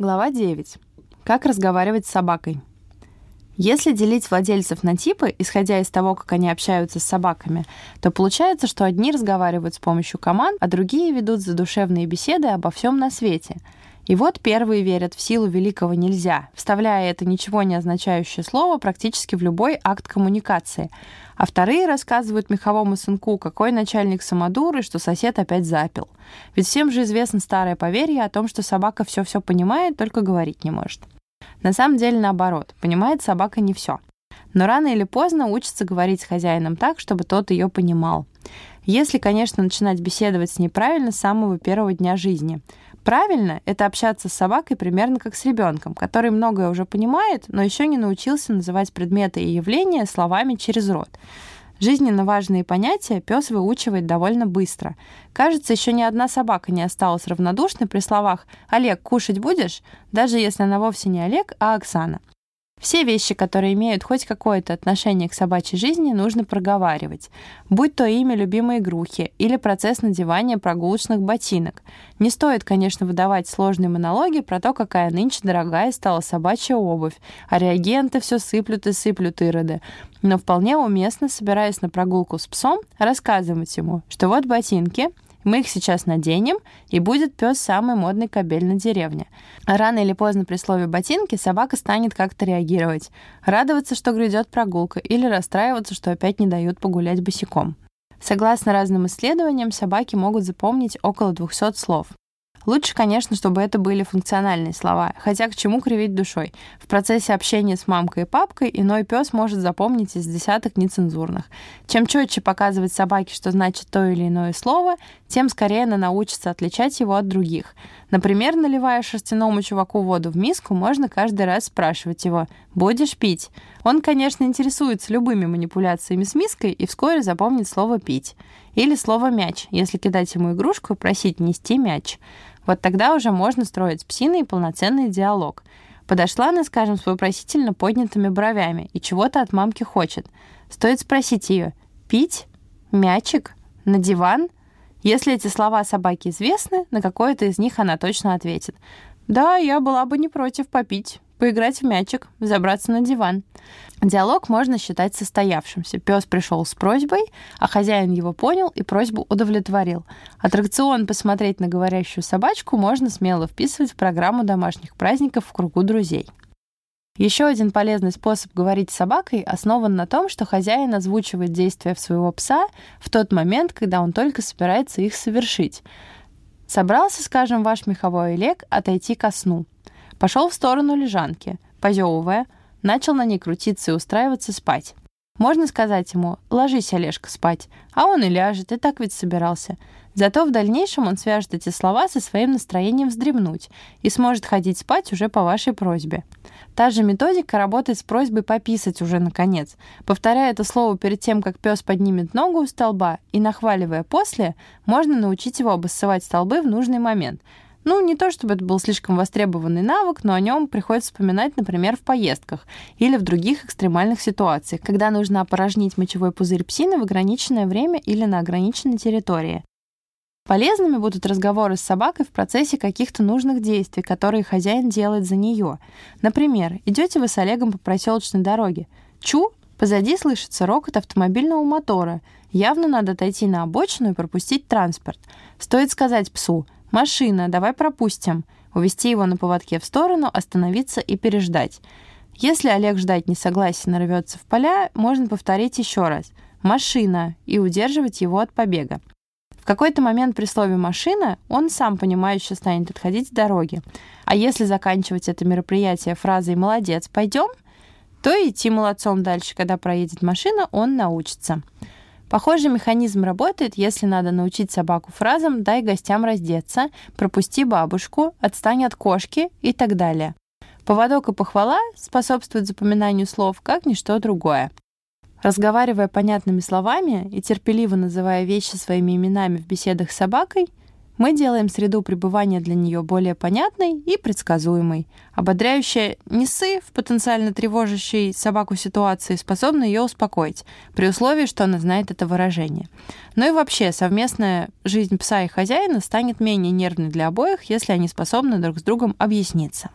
Глава 9. Как разговаривать с собакой. Если делить владельцев на типы, исходя из того, как они общаются с собаками, то получается, что одни разговаривают с помощью команд, а другие ведут задушевные беседы обо всем на свете. И вот первые верят в силу великого нельзя, вставляя это ничего не означающее слово практически в любой акт коммуникации. А вторые рассказывают меховому сынку, какой начальник самодур и что сосед опять запил. Ведь всем же известно старое поверье о том, что собака все-все понимает, только говорить не может. На самом деле наоборот, понимает собака не все. Но рано или поздно учится говорить с хозяином так, чтобы тот ее понимал. Если, конечно, начинать беседовать с ней правильно с самого первого дня жизни. Правильно — это общаться с собакой примерно как с ребенком, который многое уже понимает, но еще не научился называть предметы и явления словами через рот. Жизненно важные понятия пес выучивает довольно быстро. Кажется, еще ни одна собака не осталась равнодушной при словах «Олег, кушать будешь?», даже если она вовсе не Олег, а Оксана. Все вещи, которые имеют хоть какое-то отношение к собачьей жизни, нужно проговаривать. Будь то имя любимой игрухи или процесс надевания прогулочных ботинок. Не стоит, конечно, выдавать сложные монологи про то, какая нынче дорогая стала собачья обувь, а реагенты все сыплют и сыплют ироды. Но вполне уместно, собираясь на прогулку с псом, рассказывать ему, что вот ботинки — мы их сейчас наденем, и будет пес самый модный кобель на деревне. рано или поздно при слове «ботинки» собака станет как-то реагировать. Радоваться, что грядет прогулка, или расстраиваться, что опять не дают погулять босиком. Согласно разным исследованиям, собаки могут запомнить около 200 слов. Лучше, конечно, чтобы это были функциональные слова, хотя к чему кривить душой. В процессе общения с мамкой и папкой иной пес может запомнить из десяток нецензурных. Чем четче показывать собаке, что значит то или иное слово, тем скорее она научится отличать его от других. Например, наливая шерстяному чуваку воду в миску, можно каждый раз спрашивать его «Будешь пить?». Он, конечно, интересуется любыми манипуляциями с миской и вскоре запомнит слово «пить». Или слово «мяч», если кидать ему игрушку и просить нести мяч. Вот тогда уже можно строить с псиной полноценный диалог. Подошла она, скажем, с вопросительно поднятыми бровями и чего-то от мамки хочет. Стоит спросить ее «Пить? Мячик? На диван?» Если эти слова собаке известны, на какое-то из них она точно ответит. «Да, я была бы не против попить» поиграть в мячик, забраться на диван. Диалог можно считать состоявшимся. Пес пришел с просьбой, а хозяин его понял и просьбу удовлетворил. Аттракцион «Посмотреть на говорящую собачку» можно смело вписывать в программу домашних праздников в кругу друзей. Еще один полезный способ говорить с собакой основан на том, что хозяин озвучивает действия своего пса в тот момент, когда он только собирается их совершить. Собрался, скажем, ваш меховой Олег отойти ко сну – Пошел в сторону лежанки, позевывая, начал на ней крутиться и устраиваться спать. Можно сказать ему «ложись, Олежка, спать», а он и ляжет, и так ведь собирался. Зато в дальнейшем он свяжет эти слова со своим настроением вздремнуть и сможет ходить спать уже по вашей просьбе. Та же методика работает с просьбой пописать уже наконец. Повторяя это слово перед тем, как пес поднимет ногу у столба и нахваливая после, можно научить его обоссывать столбы в нужный момент – ну, не то чтобы это был слишком востребованный навык, но о нем приходится вспоминать, например, в поездках или в других экстремальных ситуациях, когда нужно опорожнить мочевой пузырь псины в ограниченное время или на ограниченной территории. Полезными будут разговоры с собакой в процессе каких-то нужных действий, которые хозяин делает за нее. Например, идете вы с Олегом по проселочной дороге. Чу, позади слышится рокот автомобильного мотора. Явно надо отойти на обочину и пропустить транспорт. Стоит сказать псу – «Машина, давай пропустим». Увести его на поводке в сторону, остановиться и переждать. Если Олег ждать не согласен и рвется в поля, можно повторить еще раз «машина» и удерживать его от побега. В какой-то момент при слове «машина» он сам понимающе станет отходить с дороги. А если заканчивать это мероприятие фразой «молодец, пойдем», то идти молодцом дальше, когда проедет машина, он научится. Похожий механизм работает, если надо научить собаку фразам «дай гостям раздеться», «пропусти бабушку», «отстань от кошки» и так далее. Поводок и похвала способствуют запоминанию слов, как ничто другое. Разговаривая понятными словами и терпеливо называя вещи своими именами в беседах с собакой, Мы делаем среду пребывания для нее более понятной и предсказуемой. Ободряющая «несы» в потенциально тревожащей собаку ситуации способна ее успокоить, при условии, что она знает это выражение. Ну и вообще, совместная жизнь пса и хозяина станет менее нервной для обоих, если они способны друг с другом объясниться.